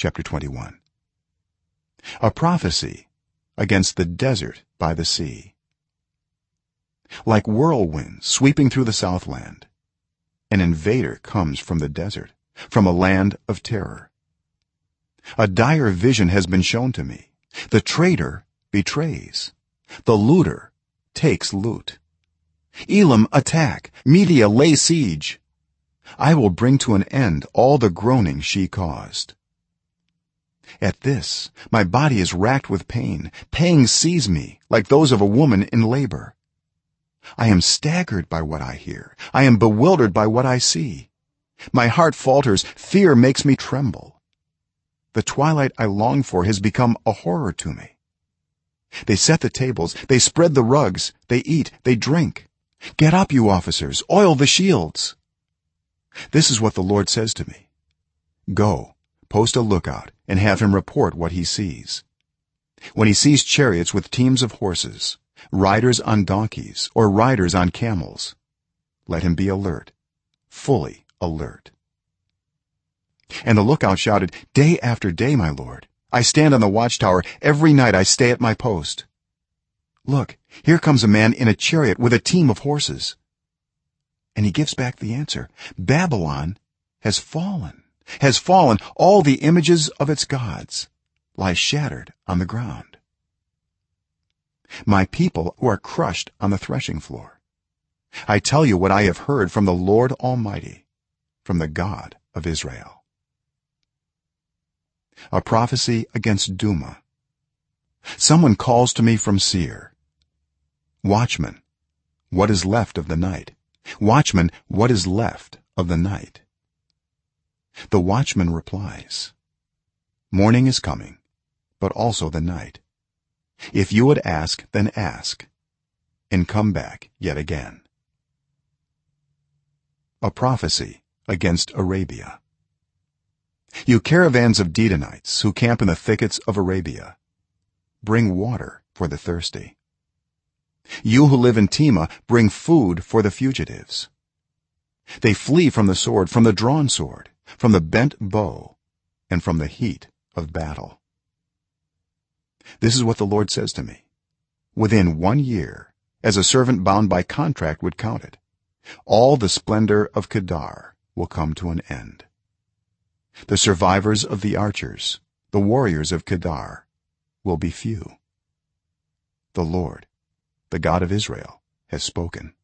chapter 21 a prophecy against the desert by the sea. Like whirlwinds sweeping through the southland an invader comes from the desert from a land of terror. A dire vision has been shown to me. The traitor betrays. The looter takes loot. Elam attack. Media lay siege. I will bring to an end all the groaning she caused at this my body is racked with pain. Pangs seize me like those of a woman in labor. I am staggered by what i hear. I am bewildered by what i see. My heart falters. Fear makes me tremble. The twilight i long for has become a horror to me. They set the tables. They spread the rugs. They eat. They drink. Get up you officers. Oil the shields. This is what the lord says to me. Go post a lookout and have him report what he sees. When he sees chariots with teams of horses riders on donkeys or riders on camels let him be alert fully alert. And the lookout shouted day after day my lord. I stand on the watchtower. Every night i stay at my post. Look here comes a man in a chariot with a team of horses. And he gives back the answer babylon has fallen has fallen all the images of its gods lie shattered on the ground. My people who are crushed on the threshing floor. I tell you what i have heard from the lord almighty from the god of israel. A prophecy against dumah. Someone calls to me from seir. Watchman what is left of the night? Watchman what is left of the night the watchman replies morning is coming but also the night. If you would ask then ask and come back yet again. A prophecy against arabia. You caravans of dedanites who camp in the thickets of arabia bring water for the thirsty. You who live in tema bring food for the fugitives. They flee from the sword from the drawn sword from the bent bow and from the heat of battle. This is what the lord says to me. Within 1 year as a servant bound by contract would count it all the splendor of kedar will come to an end. The survivors of the archers the warriors of kedar will be few. The lord the god of israel has spoken